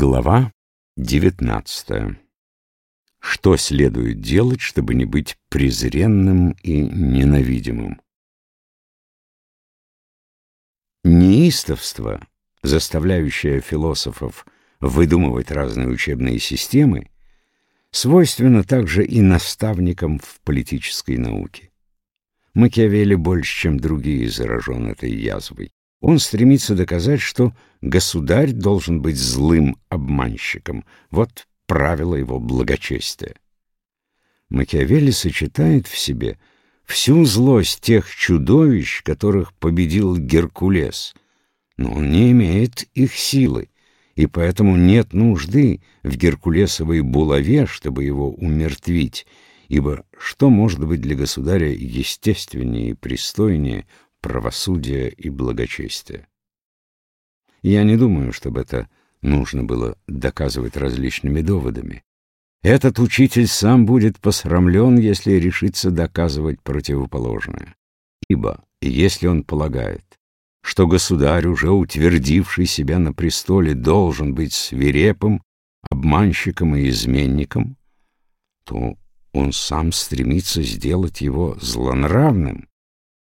Глава 19. Что следует делать, чтобы не быть презренным и ненавидимым? Неистовство, заставляющее философов выдумывать разные учебные системы, свойственно также и наставникам в политической науке. Макиавелли больше, чем другие, заражен этой язвой. Он стремится доказать, что государь должен быть злым обманщиком. Вот правило его благочестия. Макиавелли сочетает в себе всю злость тех чудовищ, которых победил Геркулес, но он не имеет их силы, и поэтому нет нужды в Геркулесовой булаве, чтобы его умертвить, ибо что может быть для государя естественнее и пристойнее правосудия и благочестия? Я не думаю, чтобы это нужно было доказывать различными доводами. Этот учитель сам будет посрамлен, если решится доказывать противоположное. Ибо, если он полагает, что государь, уже утвердивший себя на престоле, должен быть свирепым, обманщиком и изменником, то он сам стремится сделать его злонравным.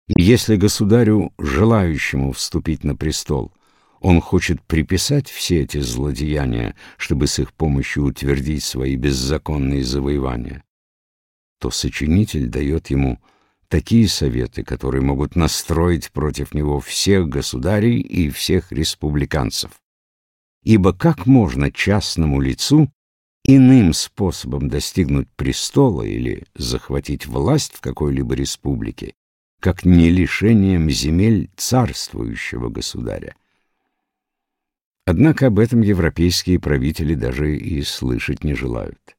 И если государю, желающему вступить на престол, он хочет приписать все эти злодеяния, чтобы с их помощью утвердить свои беззаконные завоевания, то сочинитель дает ему такие советы, которые могут настроить против него всех государей и всех республиканцев. Ибо как можно частному лицу иным способом достигнуть престола или захватить власть в какой-либо республике, как не лишением земель царствующего государя? Однако об этом европейские правители даже и слышать не желают.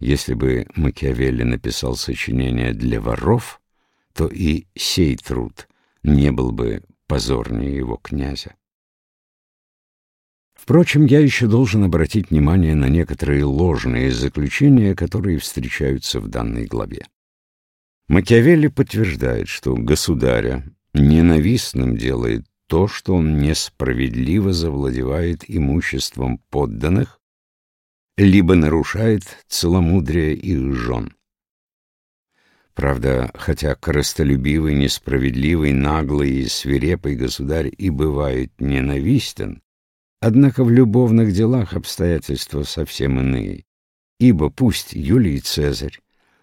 Если бы Макиавелли написал сочинение для воров, то и сей труд не был бы позорнее его князя. Впрочем, я еще должен обратить внимание на некоторые ложные заключения, которые встречаются в данной главе. Макиавелли подтверждает, что государя ненавистным делает то, что он несправедливо завладевает имуществом подданных, либо нарушает целомудрие их жен. Правда, хотя коростолюбивый, несправедливый, наглый и свирепый государь и бывает ненавистен, однако в любовных делах обстоятельства совсем иные. Ибо пусть Юлий Цезарь,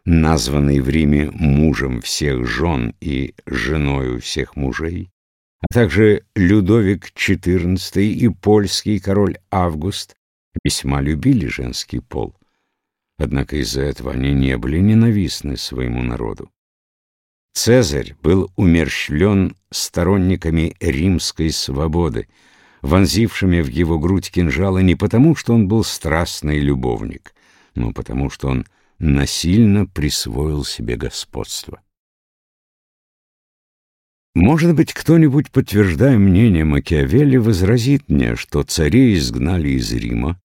названный в Риме мужем всех жен и женою всех мужей, а также Людовик XIV и польский король Август весьма любили женский пол. Однако из-за этого они не были ненавистны своему народу. Цезарь был умерщвлен сторонниками римской свободы, вонзившими в его грудь кинжалы не потому, что он был страстный любовник, но потому, что он насильно присвоил себе господство. Может быть, кто-нибудь, подтверждая мнение Макиавелли, возразит мне, что царей изгнали из Рима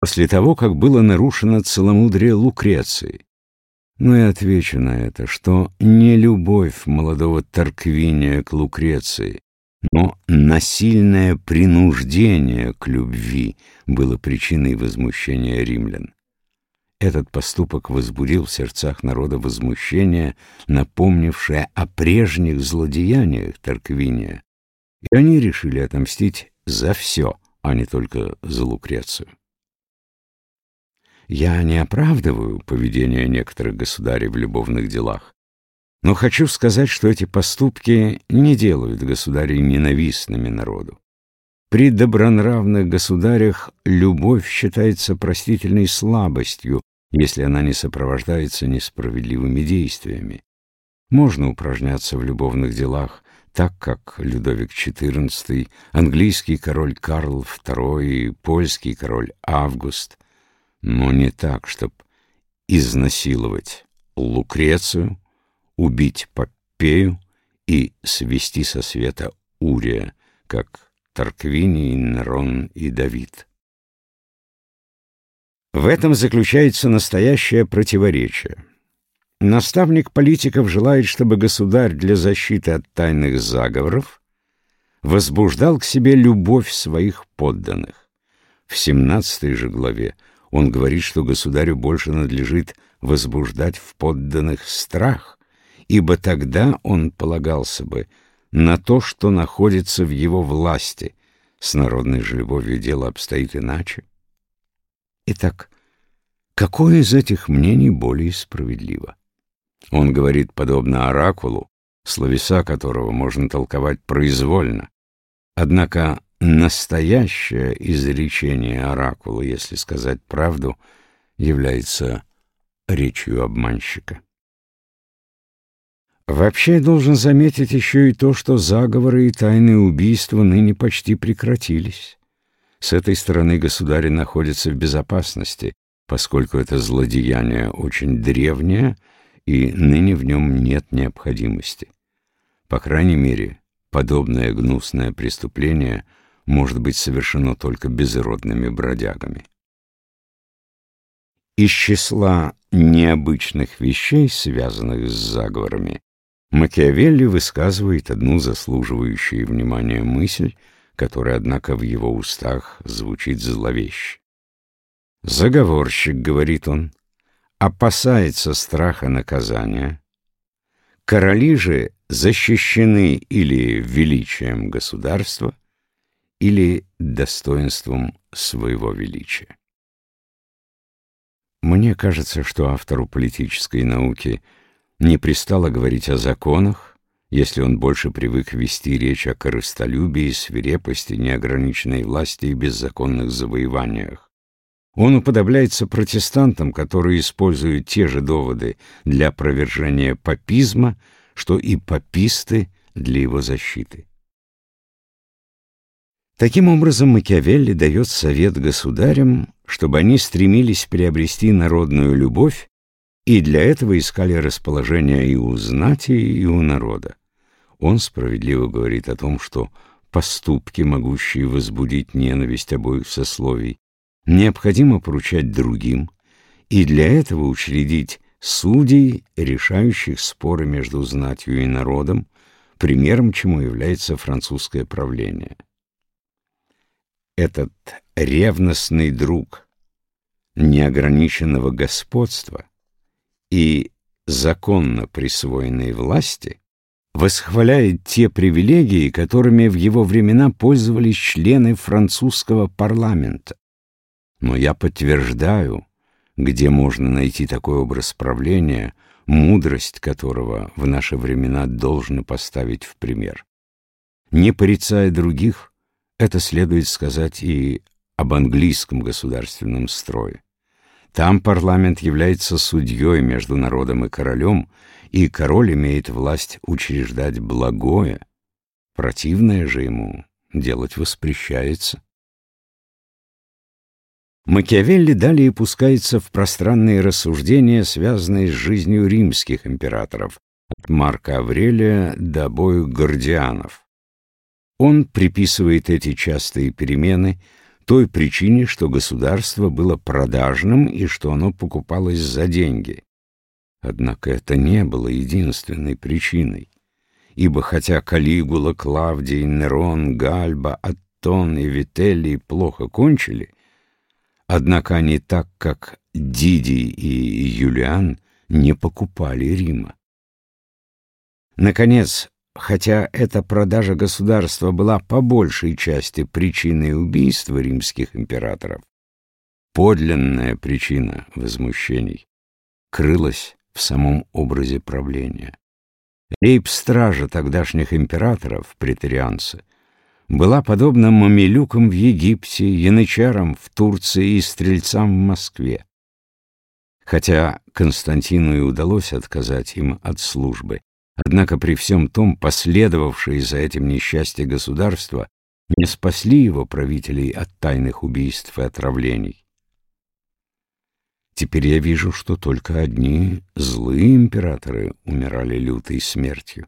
после того, как было нарушено целомудрие Лукреции. Но я отвечу на это, что не любовь молодого Тарквиния к Лукреции, но насильное принуждение к любви было причиной возмущения римлян. Этот поступок возбудил в сердцах народа возмущение, напомнившее о прежних злодеяниях Тарквиния, и они решили отомстить за все, а не только за Лукрецию. Я не оправдываю поведение некоторых государей в любовных делах, но хочу сказать, что эти поступки не делают государей ненавистными народу. При добронравных государях любовь считается простительной слабостью, если она не сопровождается несправедливыми действиями. Можно упражняться в любовных делах, так как Людовик XIV, английский король Карл II и польский король Август, но не так, чтобы изнасиловать Лукрецию, убить Попею и свести со света Урия, как Тарквиний, Нерон и Давид. В этом заключается настоящее противоречие. Наставник политиков желает, чтобы государь для защиты от тайных заговоров возбуждал к себе любовь своих подданных, В 17 же главе он говорит, что государю больше надлежит возбуждать в подданных страх, ибо тогда он полагался бы на то, что находится в его власти. С народной же любовью дело обстоит иначе. Итак, какое из этих мнений более справедливо? Он говорит, подобно оракулу, словеса которого можно толковать произвольно. Однако настоящее изречение оракула, если сказать правду, является речью обманщика. Вообще я должен заметить еще и то, что заговоры и тайные убийства ныне почти прекратились. С этой стороны государь находится в безопасности, поскольку это злодеяние очень древнее, и ныне в нем нет необходимости. По крайней мере, подобное гнусное преступление может быть совершено только безродными бродягами. Из числа необычных вещей, связанных с заговорами, Макиавелли высказывает одну заслуживающую внимания мысль, которая, однако, в его устах звучит зловеще. «Заговорщик, — говорит он, — опасается страха наказания. Короли же защищены или величием государства, или достоинством своего величия. Мне кажется, что автору политической науки не пристало говорить о законах, если он больше привык вести речь о корыстолюбии, свирепости, неограниченной власти и беззаконных завоеваниях. Он уподобляется протестантам, которые используют те же доводы для опровержения папизма, что и паписты для его защиты. Таким образом, Макиавелли дает совет государям, чтобы они стремились приобрести народную любовь и для этого искали расположение и у знати, и у народа. Он справедливо говорит о том, что поступки, могущие возбудить ненависть обоих сословий, необходимо поручать другим, и для этого учредить судей, решающих споры между знатью и народом, примером чему является французское правление. Этот ревностный друг неограниченного господства и законно присвоенной власти восхваляет те привилегии, которыми в его времена пользовались члены французского парламента. Но я подтверждаю, где можно найти такой образ правления, мудрость которого в наши времена должны поставить в пример. Не порицая других, это следует сказать и об английском государственном строе. Там парламент является судьей между народом и королем, и король имеет власть учреждать благое, противное же ему делать воспрещается. Макиавелли далее пускается в пространные рассуждения, связанные с жизнью римских императоров, от Марка Аврелия до обоих Гордианов. Он приписывает эти частые перемены той причине, что государство было продажным и что оно покупалось за деньги. Однако это не было единственной причиной, ибо хотя Калигула, Клавдий, Нерон, Гальба, Аттон и Вителлий плохо кончили, однако они так, как Дидий и Юлиан, не покупали Рима. Наконец, Хотя эта продажа государства была по большей части причиной убийства римских императоров, подлинная причина возмущений крылась в самом образе правления. Рейб-стража тогдашних императоров, претарианцы, была подобна мамилюкам в Египте, янычарам в Турции и стрельцам в Москве. Хотя Константину и удалось отказать им от службы, Однако при всем том последовавшие за этим несчастье государства не спасли его правителей от тайных убийств и отравлений. Теперь я вижу, что только одни злые императоры умирали лютой смертью.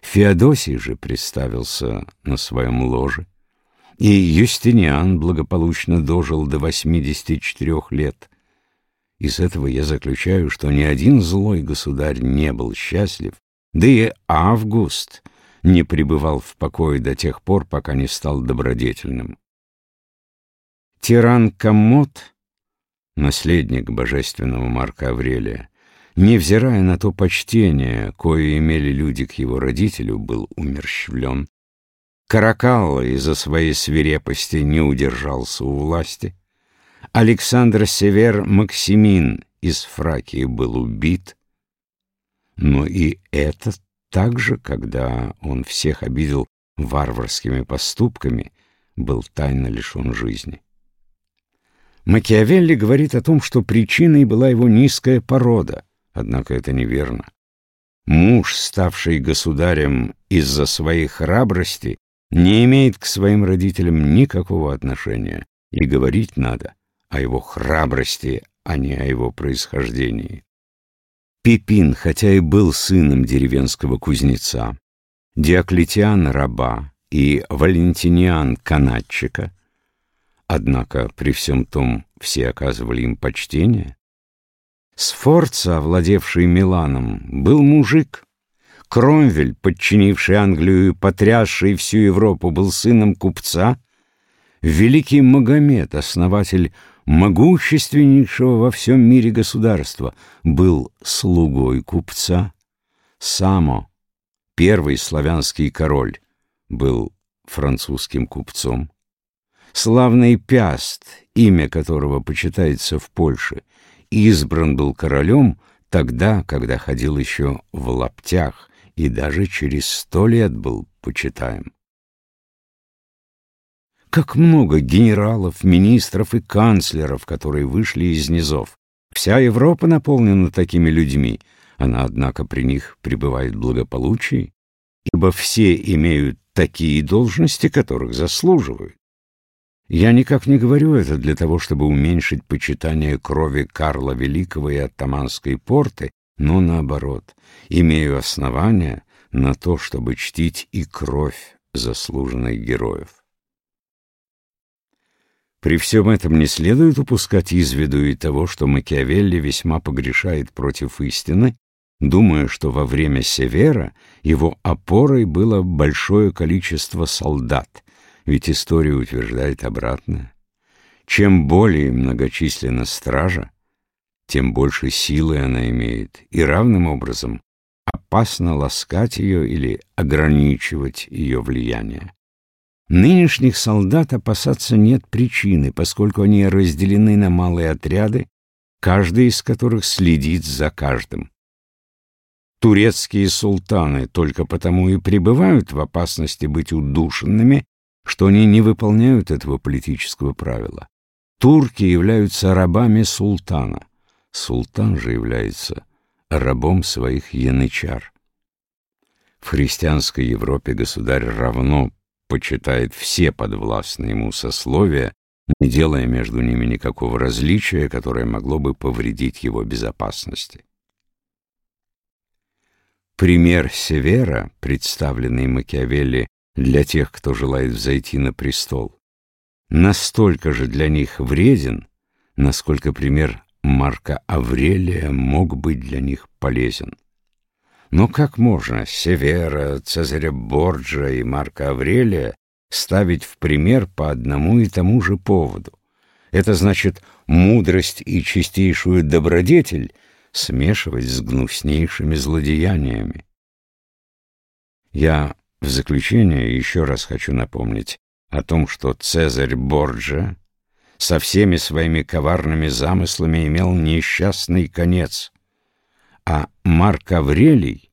Феодосий же представился на своем ложе, и Юстиниан благополучно дожил до 84 лет, из этого я заключаю, что ни один злой государь не был счастлив, да и Август не пребывал в покое до тех пор, пока не стал добродетельным. тиран Комод, наследник божественного Марка Аврелия, невзирая на то почтение, кое имели люди к его родителю, был умерщвлен. Каракалла из-за своей свирепости не удержался у власти. Александр Север Максимин из Фракии был убит. Но и это также, когда он всех обидел варварскими поступками, был тайно лишен жизни. Макиавелли говорит о том, что причиной была его низкая порода, однако это неверно. Муж, ставший государем из-за своей храбрости, не имеет к своим родителям никакого отношения, и говорить надо о его храбрости, а не о его происхождении. Пипин, хотя и был сыном деревенского кузнеца, Диоклетиан — раба и Валентиниан — канатчика, однако при всем том все оказывали им почтение. Сфорца, овладевший Миланом, был мужик. Кромвель, подчинивший Англию и потрясший всю Европу, был сыном купца. Великий Магомед, основатель могущественнейшего во всем мире государства, был слугой купца. Само, первый славянский король, был французским купцом. Славный Пяст, имя которого почитается в Польше, избран был королем тогда, когда ходил еще в лаптях и даже через сто лет был почитаем. Как много генералов, министров и канцлеров, которые вышли из низов. Вся Европа наполнена такими людьми. Она, однако, при них пребывает в благополучии, ибо все имеют такие должности, которых заслуживают. Я никак не говорю это для того, чтобы уменьшить почитание крови Карла Великого и оттаманской порты, но наоборот, имею основания на то, чтобы чтить и кровь заслуженных героев. При всем этом не следует упускать из виду и того, что Макиавелли весьма погрешает против истины, думая, что во время Севера его опорой было большое количество солдат, ведь история утверждает обратное. Чем более многочисленна стража, тем больше силы она имеет, и равным образом опасно ласкать ее или ограничивать ее влияние. Нынешних солдат опасаться нет причины, поскольку они разделены на малые отряды, каждый из которых следит за каждым. Турецкие султаны только потому и пребывают в опасности быть удушенными, что они не выполняют этого политического правила. Турки являются рабами султана, султан же является рабом своих янычар. В христианской Европе государь равно почитает все подвластные ему сословия, не делая между ними никакого различия, которое могло бы повредить его безопасности. Пример Севера, представленный Макиавелли для тех, кто желает взойти на престол, настолько же для них вреден, насколько пример Марка Аврелия мог быть для них полезен. Но как можно Севера, Цезаря Борджа и Марка Аврелия ставить в пример по одному и тому же поводу? Это значит мудрость и чистейшую добродетель смешивать с гнуснейшими злодеяниями. Я в заключение еще раз хочу напомнить о том, что Цезарь Борджа со всеми своими коварными замыслами имел несчастный конец — а Марк Аврелий,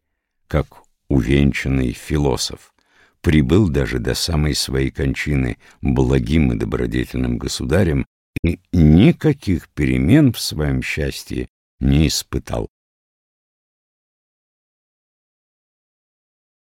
как увенчанный философ, прибыл даже до самой своей кончины благим и добродетельным государем и никаких перемен в своем счастье не испытал.